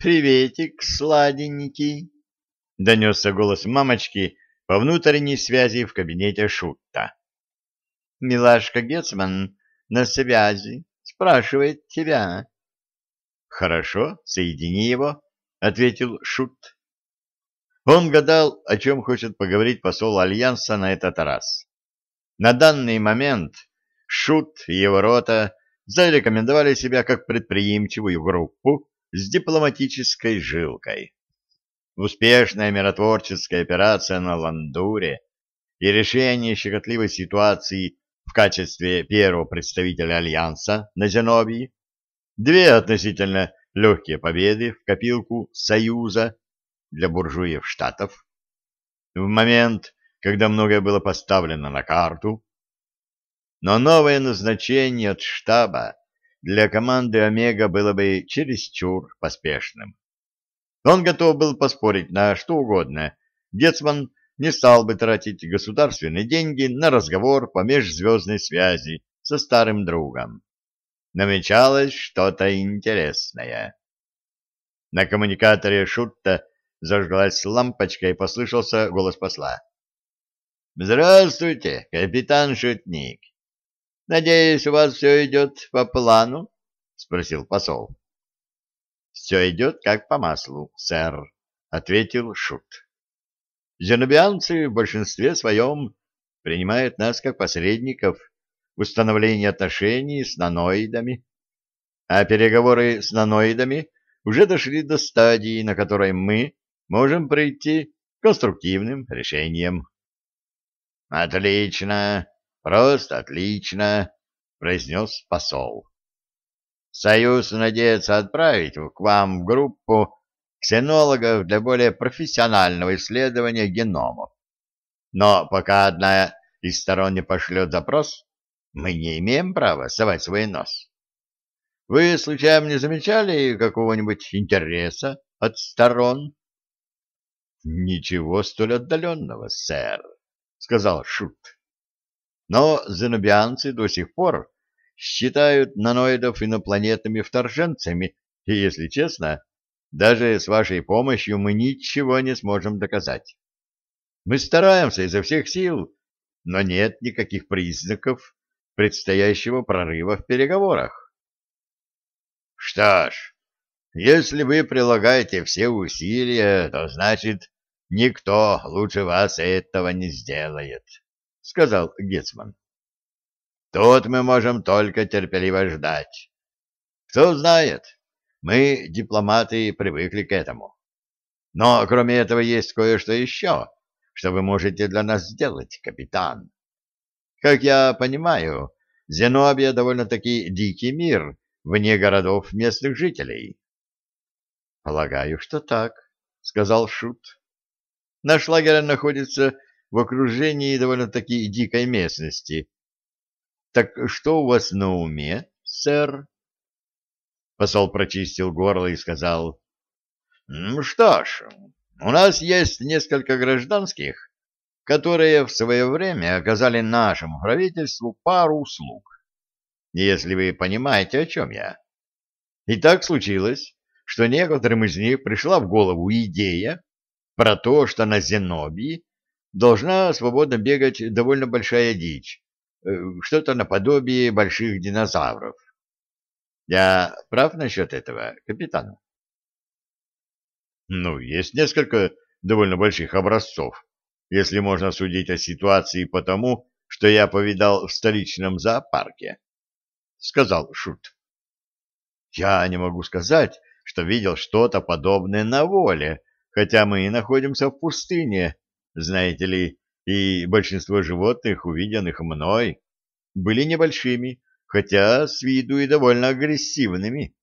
Приветик, сладенький, — донесся голос мамочки по внутренней связи в кабинете Шутта. — Милашка Гетцман на связи, спрашивает тебя. — Хорошо, соедини его, — ответил Шут. Он гадал, о чем хочет поговорить посол Альянса на этот раз. На данный момент Шут и его рота зарекомендовали себя как предприимчивую группу с дипломатической жилкой. Успешная миротворческая операция на Ландуре и решение щекотливой ситуации в качестве первого представителя Альянса на Зенобии, две относительно легкие победы в копилку Союза для буржуев Штатов, в момент, когда многое было поставлено на карту, но новое назначение от штаба для команды «Омега» было бы чересчур поспешным. Он готов был поспорить на что угодно. Гетцман не стал бы тратить государственные деньги на разговор по межзвездной связи со старым другом. Намечалось что-то интересное. На коммуникаторе Шутта зажглась лампочка и послышался голос посла. «Здравствуйте, капитан Шутник. Надеюсь, у вас все идет по плану? — спросил посол. — Все идет как по маслу, сэр, — ответил Шут. Зенобианцы в большинстве своем принимают нас как посредников в установлении отношений с наноидами, а переговоры с наноидами уже дошли до стадии, на которой мы можем прийти к конструктивным решениям. — Отлично, Просто отлично, произнес посол. Союз надеется отправить к вам группу ксенологов для более профессионального исследования геномов. Но пока одна из сторон не пошлет запрос, мы не имеем права совать свой нос. Вы, случайно, не замечали какого-нибудь интереса от сторон? — Ничего столь отдаленного, сэр, — сказал Шут. Но зенобианцы до сих пор считают наноидов инопланетными вторженцами, и, если честно, даже с вашей помощью мы ничего не сможем доказать. Мы стараемся изо всех сил, но нет никаких признаков предстоящего прорыва в переговорах. Что ж, если вы прилагаете все усилия, то значит, никто лучше вас этого не сделает сказал Гетцман. Тут мы можем только терпеливо ждать. Кто знает, мы, дипломаты, привыкли к этому. Но кроме этого есть кое-что еще, что вы можете для нас сделать, капитан. Как я понимаю, Зенобия довольно-таки дикий мир, вне городов местных жителей. — Полагаю, что так, — сказал Шут. — Наш лагерь находится в окружении довольно-таки дикой местности. Так что у вас на уме, сэр? Посол прочистил горло и сказал, «Ну что ж, у нас есть несколько гражданских, которые в свое время оказали нашему правительству пару услуг, если вы понимаете, о чем я. И так случилось, что некоторым из них пришла в голову идея про то, что на Зенобии должна свободно бегать довольно большая дичь, э, что-то наподобие больших динозавров. Я прав насчет этого, капитан? Ну, есть несколько довольно больших образцов, если можно судить о ситуации по тому, что я повидал в столичном зоопарке, — сказал Шут. Я не могу сказать, что видел что-то подобное на воле, хотя мы и находимся в пустыне, знаете ли, и большинство животных, увиденных мной, были небольшими, хотя с виду и довольно агрессивными.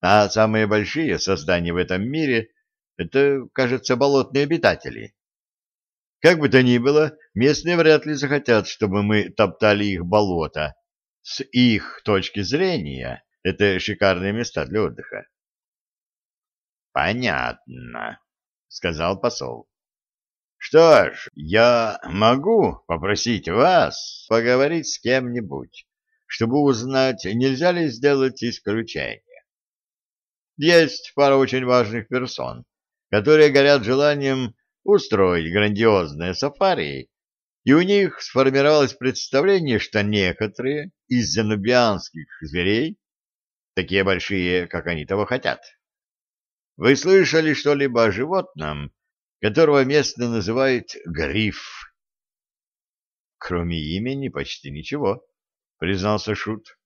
А самые большие создания в этом мире — это, кажется, болотные обитатели. Как бы то ни было, местные вряд ли захотят, чтобы мы топтали их болото. С их точки зрения это шикарные места для отдыха. — Понятно, — сказал посол. Что ж, я могу попросить вас поговорить с кем-нибудь, чтобы узнать, нельзя ли сделать исключение. Есть пара очень важных персон, которые горят желанием устроить грандиозное сафари, и у них сформировалось представление, что некоторые из зенобианских зверей такие большие, как они того хотят. Вы слышали что-либо о животном, которого местно называют гриф? Кроме имени почти ничего, признался Шут.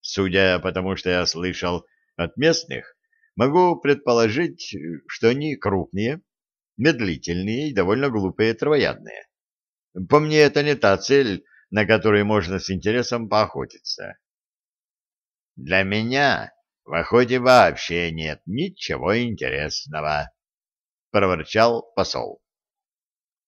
Судя по тому, что я слышал от местных, могу предположить, что они крупные, медлительные и довольно глупые травоядные. По мне, это не та цель, на которой можно с интересом поохотиться. Для меня в охоте вообще нет ничего интересного, — проворчал посол.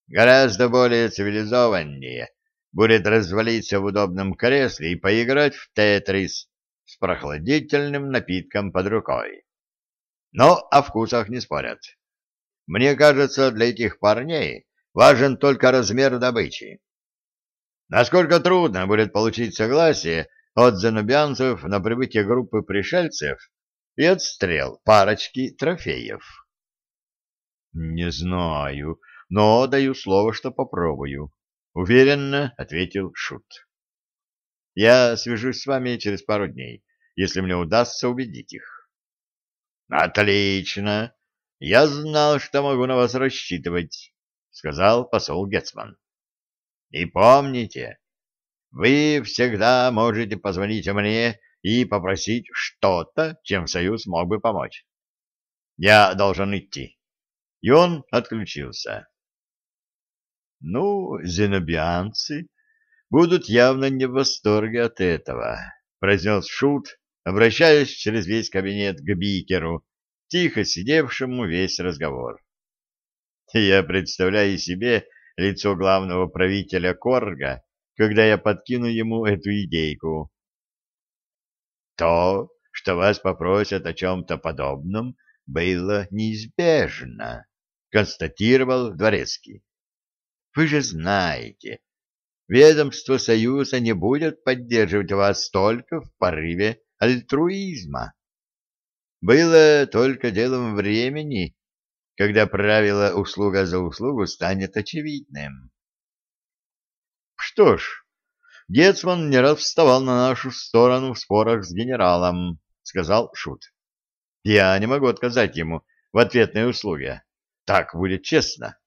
Гораздо более цивилизованнее будет развалиться в удобном кресле и поиграть в тетрис с прохладительным напитком под рукой. Но о вкусах не спорят. Мне кажется, для этих парней важен только размер добычи. Насколько трудно будет получить согласие от занубианцев на прибытие группы пришельцев и отстрел парочки трофеев. — Не знаю, но даю слово, что попробую, — уверенно ответил Шут. — Я свяжусь с вами через пару дней, если мне удастся убедить их. — Отлично! Я знал, что могу на вас рассчитывать, — сказал посол Гетцман. — И помните, вы всегда можете позвонить мне и попросить что-то, чем Союз мог бы помочь. Я должен идти. И он отключился. Ну, зенобианцы будут явно не в восторге от этого, произнес Шут, обращаясь через весь кабинет к Бикеру, тихо сидевшему весь разговор. Я представляю себе лицо главного правителя Корга, когда я подкину ему эту идейку. То, что вас попросят о чем-то подобном, было неизбежно, констатировал Дворецкий. Вы же знаете, ведомство Союза не будет поддерживать вас только в порыве альтруизма. Было только делом времени, когда правило «услуга за услугу» станет очевидным. Что ж, Гетцман не раз вставал на нашу сторону в спорах с генералом, сказал Шут. Я не могу отказать ему в ответной услуге. Так будет честно.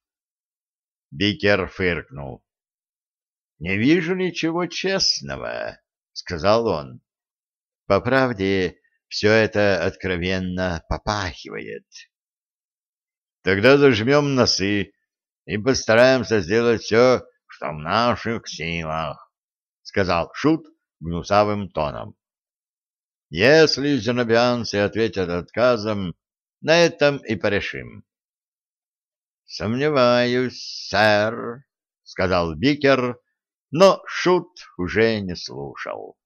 Бикер фыркнул. Не вижу ничего честного, сказал он. По правде, все это откровенно попахивает. Тогда зажмем носы и постараемся сделать все, что в наших силах, — сказал Шут гнусавым тоном. — Если зенобианцы ответят отказом, на этом и порешим. — Сомневаюсь, сэр, — сказал Бикер, но Шут уже не слушал.